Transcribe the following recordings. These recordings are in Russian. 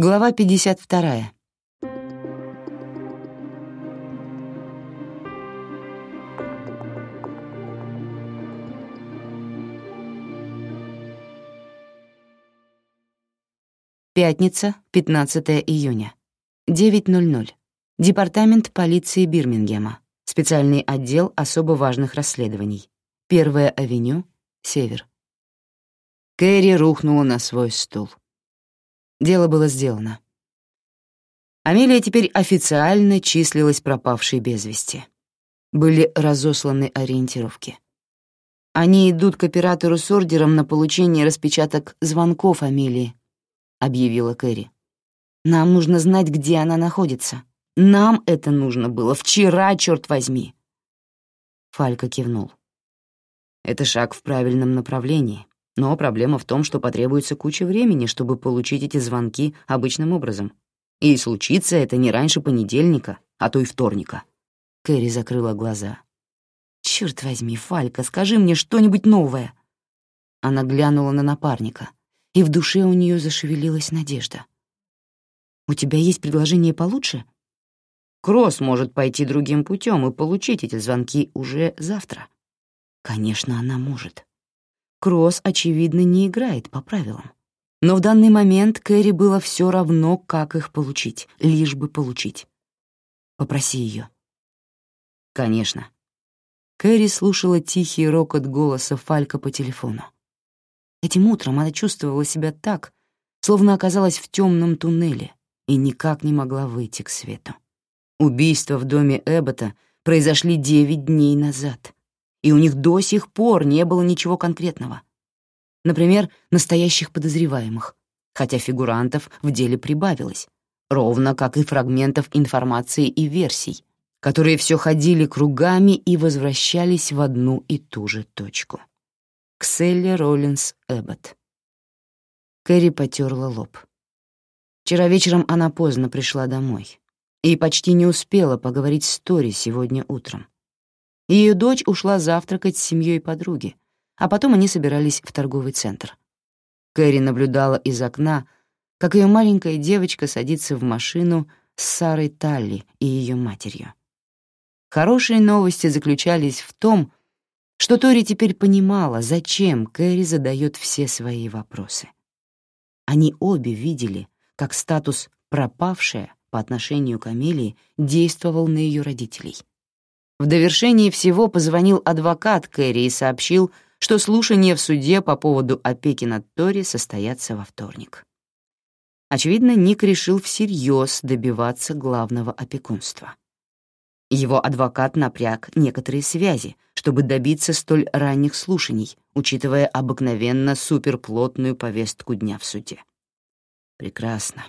Глава 52. Пятница, 15 июня. 9.00. Департамент полиции Бирмингема. Специальный отдел особо важных расследований. Первая авеню, Север. Кэрри рухнула на свой стул. Дело было сделано. Амелия теперь официально числилась пропавшей без вести. Были разосланы ориентировки. «Они идут к оператору с ордером на получение распечаток звонков Амелии», — объявила Кэрри. «Нам нужно знать, где она находится. Нам это нужно было вчера, черт возьми!» Фалька кивнул. «Это шаг в правильном направлении. Но проблема в том, что потребуется куча времени, чтобы получить эти звонки обычным образом. И случится это не раньше понедельника, а то и вторника. Кэрри закрыла глаза. «Чёрт возьми, Фалька, скажи мне что-нибудь новое!» Она глянула на напарника, и в душе у нее зашевелилась надежда. «У тебя есть предложение получше?» Кросс может пойти другим путем и получить эти звонки уже завтра. Конечно, она может. Кросс, очевидно, не играет по правилам. Но в данный момент Кэрри было все равно, как их получить, лишь бы получить. Попроси ее. Конечно. Кэрри слушала тихий рокот голоса Фалька по телефону. Этим утром она чувствовала себя так, словно оказалась в темном туннеле и никак не могла выйти к свету. Убийства в доме Эббота произошли девять дней назад, и у них до сих пор не было ничего конкретного. Например, настоящих подозреваемых, хотя фигурантов в деле прибавилось, ровно как и фрагментов информации и версий, которые все ходили кругами и возвращались в одну и ту же точку. Кселли Роллинс Эббот. Кэрри потерла лоб. Вчера вечером она поздно пришла домой и почти не успела поговорить с Тори сегодня утром. Ее дочь ушла завтракать с семьей подруги, а потом они собирались в торговый центр. Кэрри наблюдала из окна, как ее маленькая девочка садится в машину с Сарой Талли и ее матерью. Хорошие новости заключались в том, что Тори теперь понимала, зачем Кэрри задает все свои вопросы. Они обе видели, как статус «пропавшая» по отношению к Амелии действовал на ее родителей — в довершении всего позвонил адвокат Кэрри и сообщил, что слушания в суде по поводу опеки над Тори состоятся во вторник. Очевидно, Ник решил всерьез добиваться главного опекунства. Его адвокат напряг некоторые связи, чтобы добиться столь ранних слушаний, учитывая обыкновенно суперплотную повестку дня в суде. Прекрасно.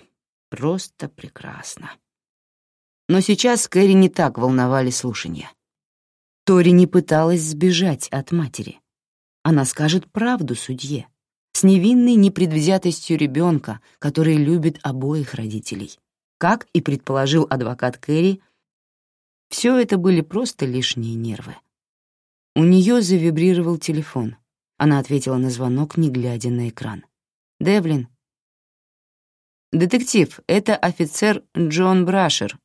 Просто прекрасно. Но сейчас Кэрри не так волновали слушания. Тори не пыталась сбежать от матери. Она скажет правду судье, с невинной непредвзятостью ребенка, который любит обоих родителей. Как и предположил адвокат Кэрри, все это были просто лишние нервы. У нее завибрировал телефон. Она ответила на звонок, не глядя на экран. «Девлин». «Детектив, это офицер Джон Брашер»,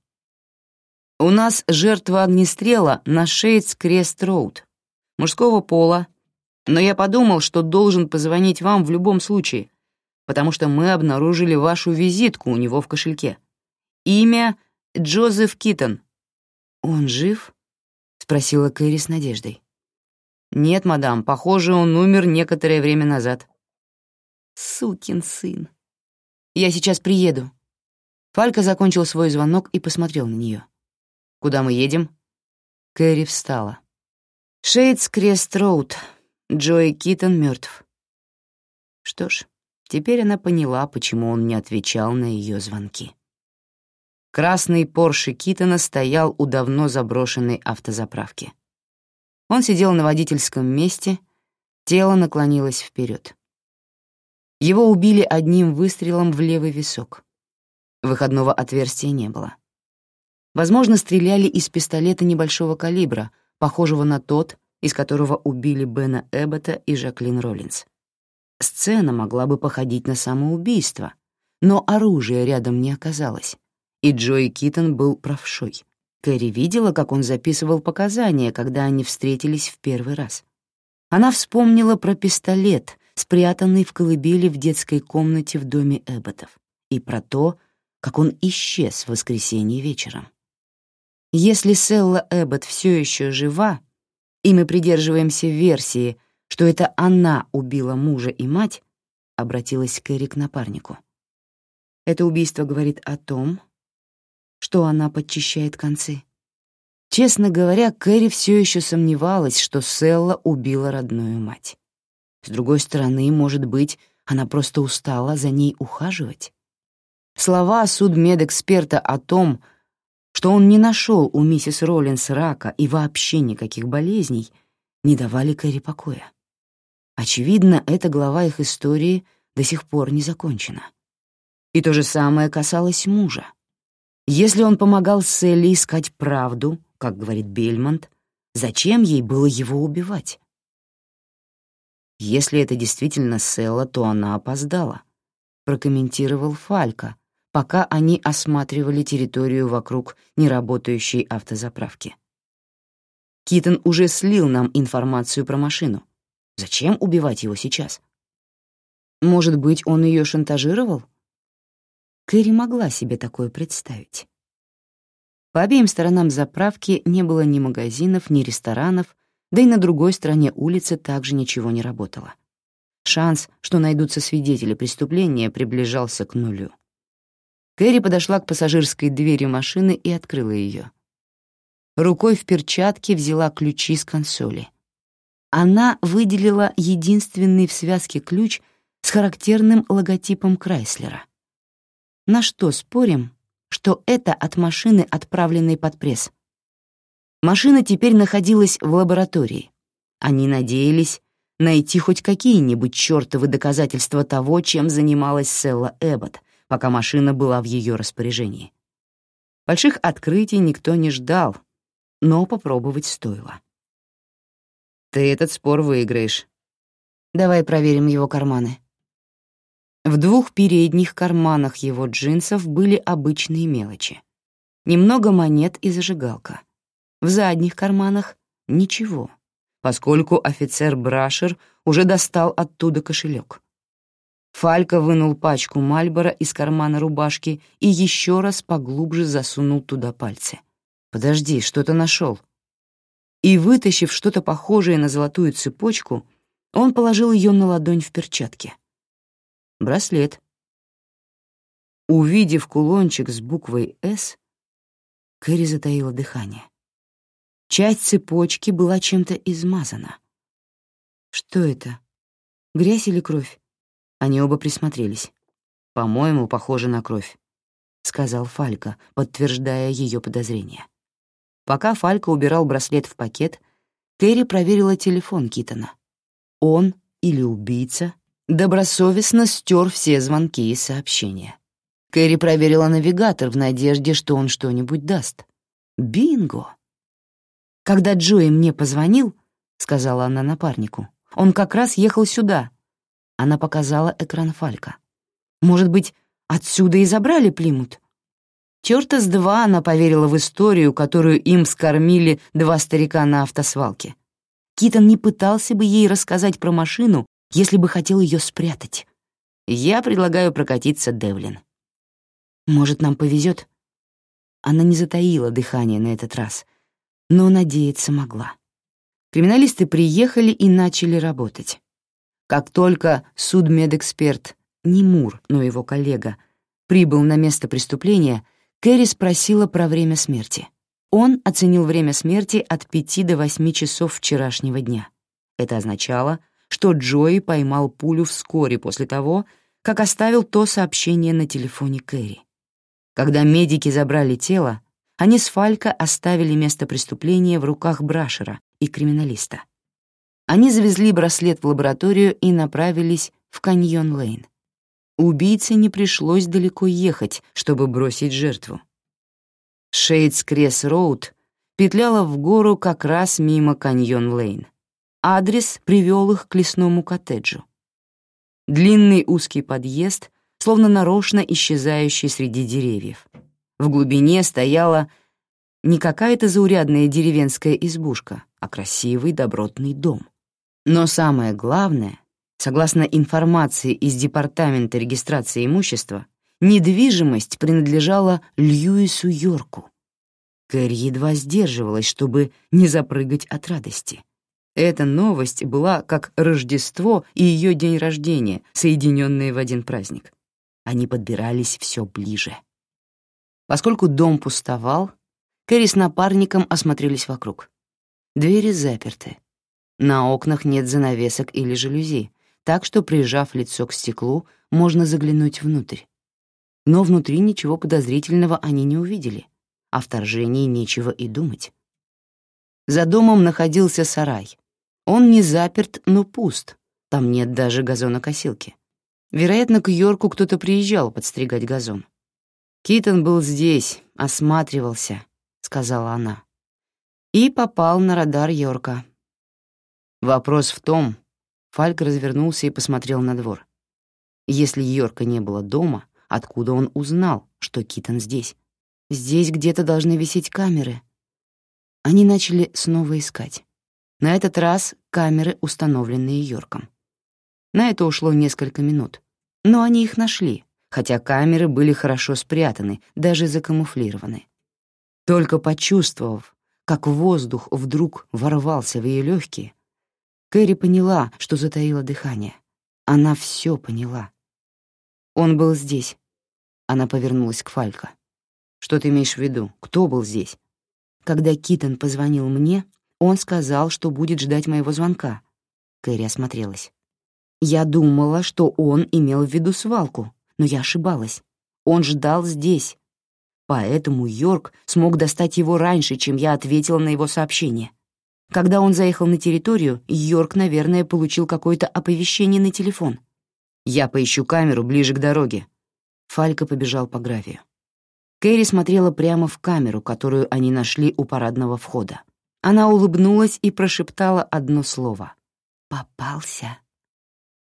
у нас жертва огнестрела на Шейдс-Крест-Роуд, мужского пола, но я подумал, что должен позвонить вам в любом случае, потому что мы обнаружили вашу визитку у него в кошельке. Имя — Джозеф Китон. «Он жив?» — спросила Кэрри с надеждой. «Нет, мадам, похоже, он умер некоторое время назад». «Сукин сын. Я сейчас приеду». Фалька закончил свой звонок и посмотрел на нее. Куда мы едем?» Кэрри встала. «Шейтс Крест Роуд. Джои Китон мертв. Что ж, теперь она поняла, почему он не отвечал на ее звонки. Красный Порше Китона стоял у давно заброшенной автозаправки. Он сидел на водительском месте, тело наклонилось вперед. Его убили одним выстрелом в левый висок. Выходного отверстия не было. Возможно, стреляли из пистолета небольшого калибра, похожего на тот, из которого убили Бена Эббота и Жаклин Роллинс. Сцена могла бы походить на самоубийство, но оружия рядом не оказалось, и Джои Китон был правшой. Кэрри видела, как он записывал показания, когда они встретились в первый раз. Она вспомнила про пистолет, спрятанный в колыбели в детской комнате в доме Эбботов, и про то, как он исчез в воскресенье вечером. Если Селла Эббот все еще жива, и мы придерживаемся версии, что это она убила мужа и мать, обратилась Кэрри к напарнику. Это убийство говорит о том, что она подчищает концы. Честно говоря, Кэрри все еще сомневалась, что Селла убила родную мать. С другой стороны, может быть, она просто устала за ней ухаживать. Слова судмедэксперта о том, что он не нашел у миссис Роллинс рака и вообще никаких болезней, не давали Кэрри покоя. Очевидно, эта глава их истории до сих пор не закончена. И то же самое касалось мужа. Если он помогал Селли искать правду, как говорит Бельмонт, зачем ей было его убивать? Если это действительно Селла, то она опоздала, прокомментировал Фалька, пока они осматривали территорию вокруг неработающей автозаправки. Китон уже слил нам информацию про машину. Зачем убивать его сейчас? Может быть, он ее шантажировал? Кэрри могла себе такое представить. По обеим сторонам заправки не было ни магазинов, ни ресторанов, да и на другой стороне улицы также ничего не работало. Шанс, что найдутся свидетели преступления, приближался к нулю. Кэрри подошла к пассажирской двери машины и открыла ее. Рукой в перчатке взяла ключи с консоли. Она выделила единственный в связке ключ с характерным логотипом Крайслера — на что спорим, что это от машины, отправленной под пресс? Машина теперь находилась в лаборатории. Они надеялись найти хоть какие-нибудь чертовы доказательства того, чем занималась Селла Эббот, пока машина была в ее распоряжении. Больших открытий никто не ждал, но попробовать стоило. «Ты этот спор выиграешь. Давай проверим его карманы», в двух передних карманах его джинсов были обычные мелочи. Немного монет и зажигалка. В задних карманах — ничего, поскольку офицер Брашер уже достал оттуда кошелек. Фалька вынул пачку Мальбора из кармана рубашки и еще раз поглубже засунул туда пальцы. «Подожди, что-то нашел». И, вытащив что-то похожее на золотую цепочку, он положил ее на ладонь в перчатке. Браслет. Увидев кулончик с буквой «С», Кэрри затаила дыхание. Часть цепочки была чем-то измазана. Что это? Грязь или кровь? Они оба присмотрелись. «По-моему, похоже на кровь», — сказал Фалька, подтверждая ее подозрения. Пока Фалька убирал браслет в пакет, Кэрри проверила телефон Китона. Он или убийца добросовестно стер все звонки и сообщения. Кэрри проверила навигатор в надежде, что он что-нибудь даст. Бинго! Когда Джои мне позвонил, — сказала она напарнику, — он как раз ехал сюда. Она показала экран Фалька. Может быть, отсюда и забрали Плимут? Чёрта с два она поверила в историю, которую им скормили два старика на автосвалке. Китон не пытался бы ей рассказать про машину, если бы хотел ее спрятать. Я предлагаю прокатиться, Девлин. Может, нам повезет? Она не затаила дыхание на этот раз, но надеяться могла. Криминалисты приехали и начали работать. Как только судмедэксперт, не Мур, но его коллега, прибыл на место преступления, Кэрри спросила про время смерти. Он оценил время смерти от 5 до 8 часов вчерашнего дня. Это означало, что Джои поймал пулю вскоре после того, как оставил то сообщение на телефоне Кэрри. Когда медики забрали тело, они с Фалько оставили место преступления в руках Брашера и криминалиста. Они завезли браслет в лабораторию и направились в Каньон-Лейн. Убийце не пришлось далеко ехать, чтобы бросить жертву. Шейдс-Крест-Роуд петляла в гору как раз мимо Каньон-Лейн. Адрес привел их к лесному коттеджу. Длинный узкий подъезд словно нарочно исчезающий среди деревьев. В глубине стояла не какая-то заурядная деревенская избушка, а красивый добротный дом. Но самое главное, согласно информации из Департамента регистрации имущества, недвижимость принадлежала Льюису Йорку. Кэрри едва сдерживалась, чтобы не запрыгать от радости. Эта новость была как Рождество и ее день рождения, соединенные в один праздник. Они подбирались все ближе. Поскольку дом пустовал, Кэрри с напарником осмотрелись вокруг. Двери заперты. На окнах нет занавесок или жалюзи, так что, прижав лицо к стеклу, можно заглянуть внутрь. Но внутри ничего подозрительного они не увидели. О вторжении нечего и думать. За домом находился сарай. Он не заперт, но пуст. Там нет даже газонокосилки. Вероятно, к Йорку кто-то приезжал подстригать газон. Китон был здесь, осматривался, — сказала она и попал на радар Йорка. Вопрос в том, Фальк развернулся и посмотрел на двор. Если Йорка не было дома, откуда он узнал, что Китон здесь? Здесь где-то должны висеть камеры. Они начали снова искать. На этот раз камеры, установленные Йорком. На это ушло несколько минут. Но они их нашли, хотя камеры были хорошо спрятаны, даже закамуфлированы. Только почувствовав, как воздух вдруг ворвался в ее легкие, Кэрри поняла, что затаила дыхание. Она все поняла. Он был здесь. Она повернулась к Фалька. «Что ты имеешь в виду? Кто был здесь?» Когда Китон позвонил мне, он сказал, что будет ждать моего звонка. Кэрри осмотрелась. Я думала, что он имел в виду свалку, но я ошибалась. Он ждал здесь, Поэтому Йорк смог достать его раньше, чем я ответила на его сообщение. Когда он заехал на территорию, Йорк, наверное, получил какое-то оповещение на телефон. «Я поищу камеру ближе к дороге». Фалька побежал по гравию. Кэрри смотрела прямо в камеру, которую они нашли у парадного входа. Она улыбнулась и прошептала одно слово. «Попался».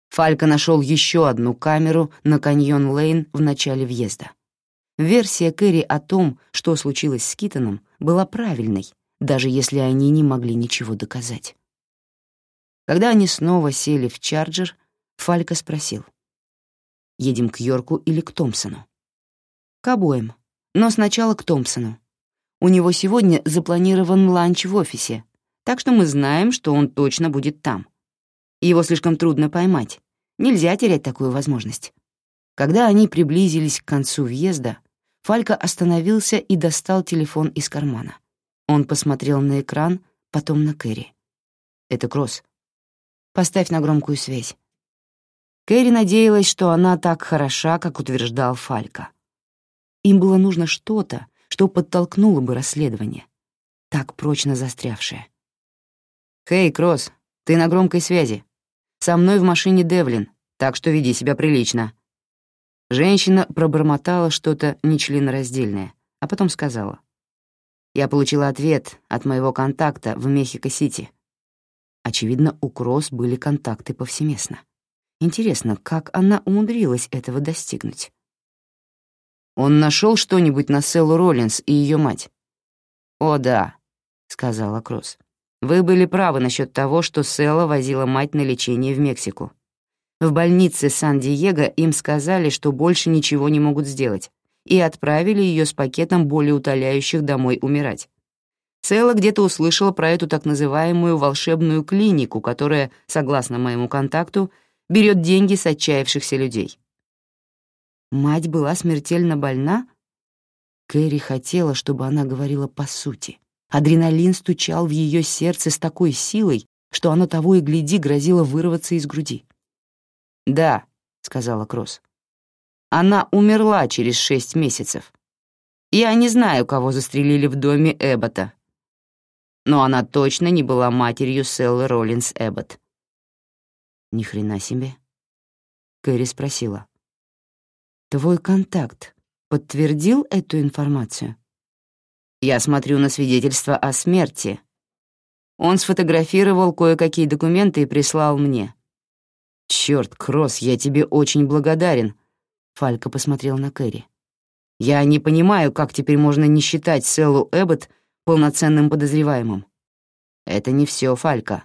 Фалька нашел еще одну камеру на каньон-лейн в начале въезда. Версия Кэрри о том, что случилось с Китоном, была правильной, даже если они не могли ничего доказать. Когда они снова сели в Чарджер, Фалька спросил. «Едем к Йорку или к Томпсону?» «К обоим, но сначала к Томпсону. У него сегодня запланирован ланч в офисе, так что мы знаем, что он точно будет там. Его слишком трудно поймать. Нельзя терять такую возможность». Когда они приблизились к концу въезда, Фалька остановился и достал телефон из кармана. Он посмотрел на экран, потом на Кэрри. «Это Кросс. Поставь на громкую связь». Кэрри надеялась, что она так хороша, как утверждал Фалька. Им было нужно что-то, что подтолкнуло бы расследование, так прочно застрявшее. «Хей, Кросс, ты на громкой связи. Со мной в машине Девлин, так что веди себя прилично», Женщина пробормотала что-то нечленораздельное, а потом сказала. «Я получила ответ от моего контакта в Мехико-Сити». Очевидно, у Кросс были контакты повсеместно. Интересно, как она умудрилась этого достигнуть? «Он нашел что-нибудь на Селлу Роллинс и ее мать?» «О, да», — сказала Кросс. «Вы были правы насчет того, что Селла возила мать на лечение в Мексику. В больнице Сан-Диего им сказали, что больше ничего не могут сделать, и отправили ее с пакетом более утоляющих домой умирать. Сэла где-то услышала про эту так называемую волшебную клинику, которая, согласно моему контакту, берет деньги с отчаявшихся людей. Мать была смертельно больна? Кэрри хотела, чтобы она говорила по сути. Адреналин стучал в ее сердце с такой силой, что оно того и гляди грозило вырваться из груди. «Да», — сказала Кросс. «Она умерла через шесть месяцев. Я не знаю, кого застрелили в доме Эббота. Но она точно не была матерью Селлы Роллинс Эббот». «Ни хрена себе», — Кэрри спросила. «Твой контакт подтвердил эту информацию?» «Я смотрю на свидетельство о смерти», он сфотографировал кое-какие документы и прислал мне. «Чёрт, Кросс, я тебе очень благодарен. Фалька посмотрел на Кэрри. «Я не понимаю, как теперь можно не считать Селлу Эббот полноценным подозреваемым. Это не все, Фалька».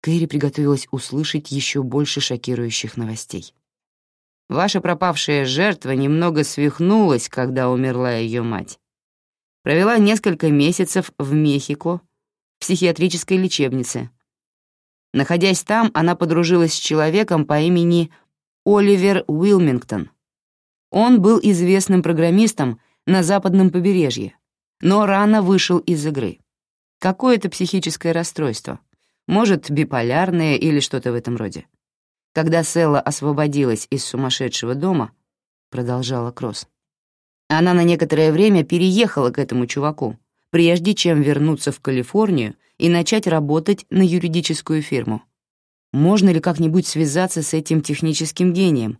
Кэрри приготовилась услышать еще больше шокирующих новостей. Ваша пропавшая жертва немного свихнулась, когда умерла ее мать. Провела несколько месяцев в Мехико, в психиатрической лечебнице. Находясь там, она подружилась с человеком по имени Оливер Уилмингтон. Он был известным программистом на западном побережье, но рано вышел из игры. Какое-то психическое расстройство. Может, биполярное или что-то в этом роде. Когда Селла освободилась из сумасшедшего дома, продолжала Кросс, она на некоторое время переехала к этому чуваку, прежде чем вернуться в Калифорнию и начать работать на юридическую фирму. Можно ли как-нибудь связаться с этим техническим гением?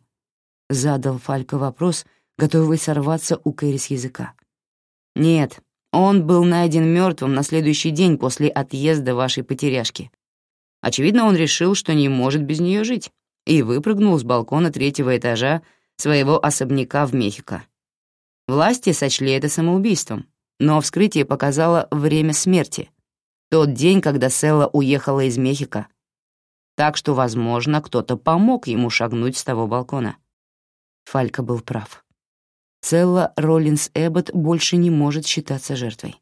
Задал Фалька вопрос, готовый сорваться у Кэрри с языка. Нет, он был найден мертвым на следующий день после отъезда вашей потеряшки. Очевидно, он решил, что не может без нее жить и выпрыгнул с балкона третьего этажа своего особняка в Мехико. Власти сочли это самоубийством, но вскрытие показало время смерти, тот день, когда Селла уехала из Мехико. Так что, возможно, кто-то помог ему шагнуть с того балкона. Фалька был прав. Селла Роллинс Эббот больше не может считаться жертвой.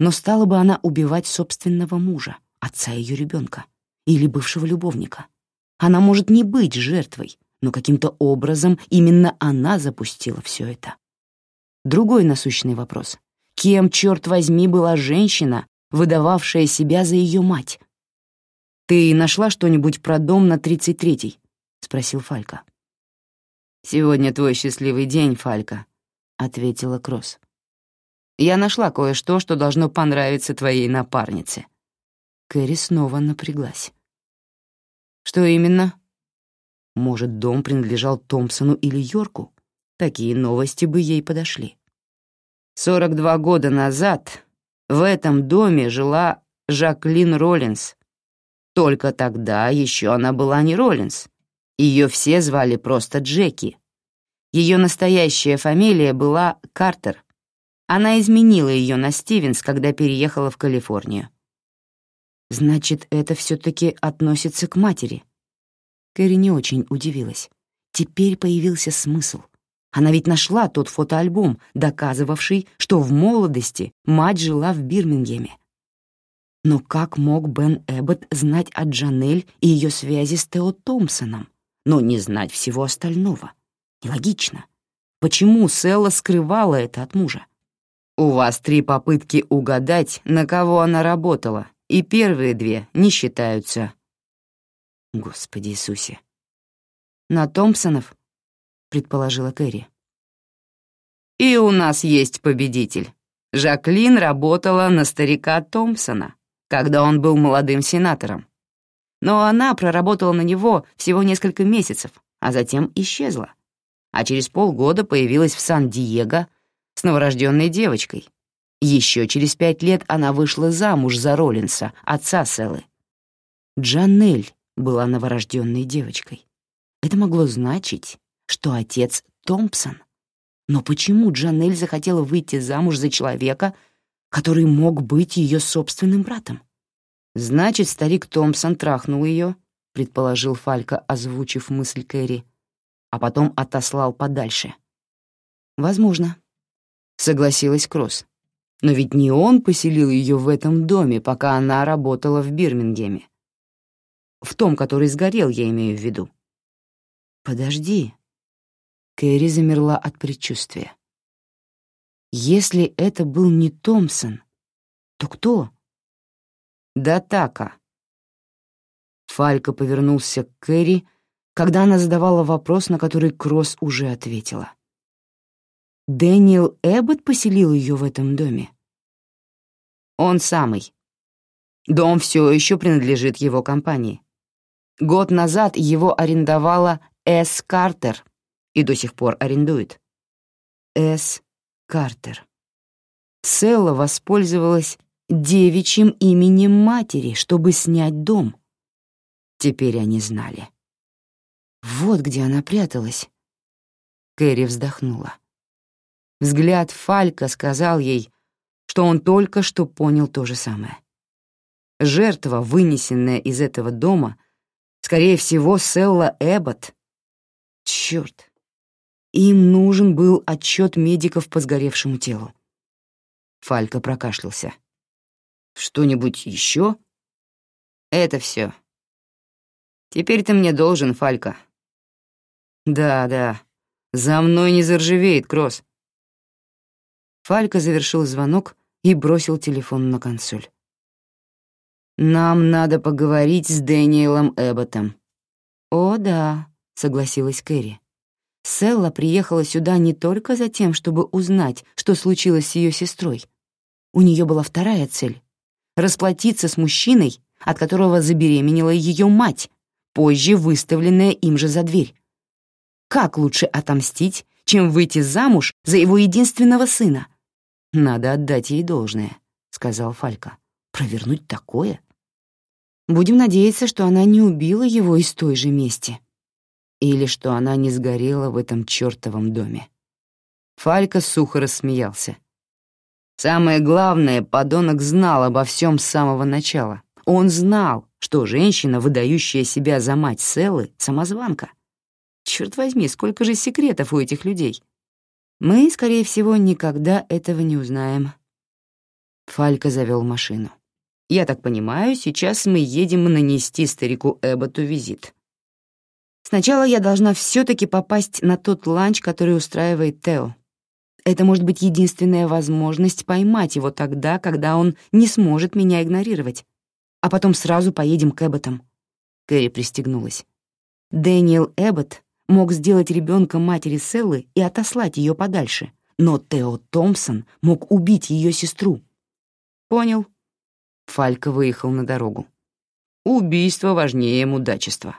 Но стала бы она убивать собственного мужа, отца ее ребенка или бывшего любовника. Она может не быть жертвой, но каким-то образом именно она запустила все это. Другой насущный вопрос. Кем, черт возьми, была женщина, выдававшая себя за ее мать? «Ты нашла что-нибудь про дом на 33-й?» — спросил Фалька. «Сегодня твой счастливый день, Фалька», — ответила Кросс. «Я нашла кое-что, что должно понравиться твоей напарнице». Кэрри снова напряглась. Что именно? Может, дом принадлежал Томпсону или Йорку? Такие новости бы ей подошли. 42 года назад в этом доме жила Жаклин Роллинс. Только тогда еще она была не Роллинс. Ее все звали просто Джеки. Ее настоящая фамилия была Картер. Она изменила ее на Стивенс, когда переехала в Калифорнию. Значит, это все-таки относится к матери. Кэрри не очень удивилась. Теперь появился смысл. Она ведь нашла тот фотоальбом, доказывавший, что в молодости мать жила в Бирмингеме. Но как мог Бен Эббот знать о Джанель и ее связи с Тео Томпсоном, но не знать всего остального? Нелогично. Почему Селла скрывала это от мужа? «У вас три попытки угадать, на кого она работала, и первые две не считаются». Господи Иисусе. На Томпсонов, предположила Кэрри. И у нас есть победитель. Жаклин работала на старика Томпсона, когда он был молодым сенатором. Но она проработала на него всего несколько месяцев, а затем исчезла. А через полгода появилась в Сан-Диего с новорожденной девочкой, еще через пять лет она вышла замуж за Роллинса, отца Селлы. Джанель была новорожденной девочкой. Это могло значить, что отец Томпсон. Но почему Джанель захотела выйти замуж за человека, который мог быть ее собственным братом? Значит, старик Томпсон трахнул ее, предположил Фалька, озвучив мысль Кэрри, а потом отослал подальше. Возможно, согласилась Кросс. Но ведь не он поселил ее в этом доме, пока она работала в Бирмингеме. В том, который сгорел, я имею в виду. Подожди. Кэрри замерла от предчувствия. Если это был не Томпсон, то кто? Да така. Фалька повернулся к Кэрри, когда она задавала вопрос, на который Кросс уже ответила. Дэниел Эббот поселил ее в этом доме? Он самый. Дом все еще принадлежит его компании. Год назад его арендовала С. Картер и до сих пор арендует. С. Картер. Селла воспользовалась девичьим именем матери, чтобы снять дом. Теперь они знали. Вот где она пряталась, Кэрри вздохнула. Взгляд Фалька сказал ей, что он только что понял то же самое. Жертва, вынесенная из этого дома, скорее всего, Селла Эббот. Чёрт. Им нужен был отчет медиков по сгоревшему телу. Фалька прокашлялся. «Что-нибудь еще?» «Это все. Теперь ты мне должен, Фалька». «Да, да. За мной не заржавеет, Кросс». Фалька завершил звонок и бросил телефон на консоль. «Нам надо поговорить с Дэниелом Эбботом». «О, да», — согласилась Кэрри. Селла приехала сюда не только за тем, чтобы узнать, что случилось с ее сестрой. У нее была вторая цель — расплатиться с мужчиной, от которого забеременела ее мать, позже выставленная им же за дверь. Как лучше отомстить, чем выйти замуж за его единственного сына? «Надо отдать ей должное», — сказал Фалька. «Провернуть такое?» «Будем надеяться, что она не убила его из той же мести», или что она не сгорела в этом чёртовом доме. Фалька сухо рассмеялся. Самое главное, подонок знал обо всем с самого начала. Он знал, что женщина, выдающая себя за мать Селлы, — самозванка. Черт возьми, сколько же секретов у этих людей. Мы, скорее всего, никогда этого не узнаем. Фалька завел машину. Я так понимаю, сейчас мы едем нанести старику Эбботу визит. Сначала я должна все-таки попасть на тот ланч, который устраивает Тео. Это может быть единственная возможность поймать его тогда, когда он не сможет меня игнорировать. А потом сразу поедем к Эбботам. Кэрри пристегнулась. Дэниел Эббот мог сделать ребенка матери Селлы и отослать ее подальше, но Тео Томпсон мог убить ее сестру. Понял. Фалька выехал на дорогу. Убийство важнее мудачества.